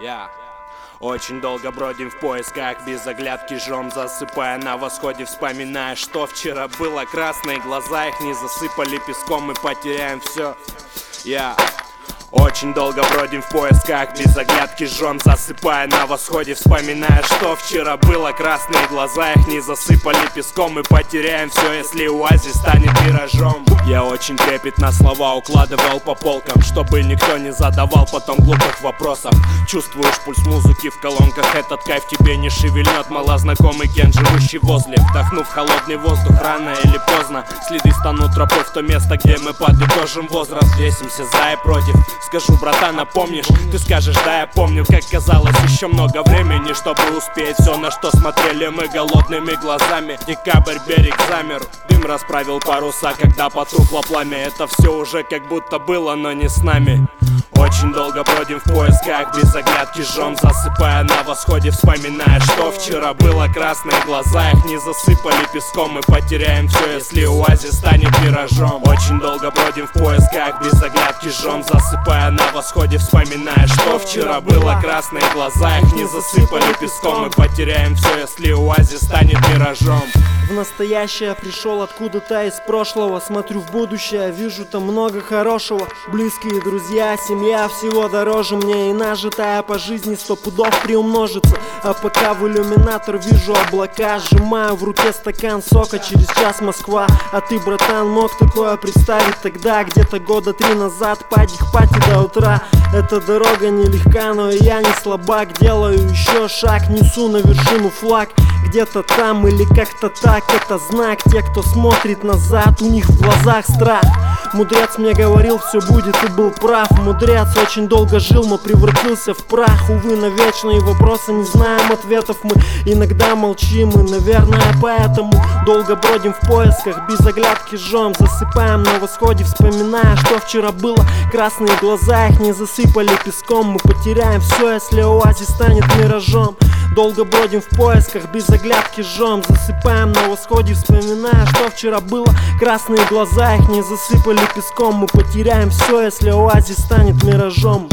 Я очень долго бродим в поисках без оглядки жом Засыпая на восходе, вспоминая, что вчера было. Красные глаза их не засыпали песком, мы потеряем все Я очень долго бродим в поисках без оглядки жен Засыпая на восходе, вспоминая, что вчера было. Красные глаза их не засыпали песком Мы потеряем все, если оазис станет миражом Я очень трепетно слова укладывал по полкам Чтобы никто не задавал потом глупых вопросов. Чувствуешь пульс музыки в колонках Этот кайф тебе не шевельнет Малознакомый ген, живущий возле Вдохнув холодный воздух рано или поздно. Следы станут тропой в то место, где мы подытожим возраст Весимся за и против Скажу, братан, напомнишь? Ты скажешь, да, я помню, как казалось Еще много времени, чтобы успеть Все, на что смотрели мы голодными глазами. Декабрь, берег замер. Дым расправил паруса, когда потухло пламя. Это все уже как будто было, но не с нами очень долго бродим в поисках без оглядки жжем Засыпая на восходе, вспоминая, что вчера было Красные глаза их не засыпали песком Мы потеряем все, если оазис станет миражом Очень долго бродим в поисках без оглядки жжем Засыпая на восходе, вспоминая, что вчера было Красные глаза их не засыпали песком Мы потеряем все, если оазис станет миражом в настоящее пришел откуда-то из прошлого. Смотрю в будущее, вижу там много хорошего. Близкие друзья, семья, всего дороже мне И нажитая по жизни сто пудов приумножится. А пока в иллюминатор вижу облака Сжимаю в руке стакан сока, через час Москва А ты, братан, мог такое представить тогда. Где-то года три назад, падик пати до утра. Эта дорога нелегка, но я не слабак Делаю еще шаг, несу на вершину флаг. Где-то там или как-то так Это знак, те, кто смотрит назад, у них в глазах страх Мудрец мне говорил, все будет и был прав. Мудрец очень долго жил, но превратился в прах. Увы, на вечные вопросы не знаем ответов. Мы иногда молчим и, наверное, поэтому Долго бродим в поисках, без оглядки жжем Засыпаем на восходе, вспоминая, что вчера было. Красные глаза их не засыпали песком. Мы потеряем все, если оазис станет миражом Долго бродим в поисках, без оглядки жжем Засыпаем на восходе, вспоминая, что вчера было. Красные глаза их не засыпали песком Мы потеряем все, если оазис станет миражом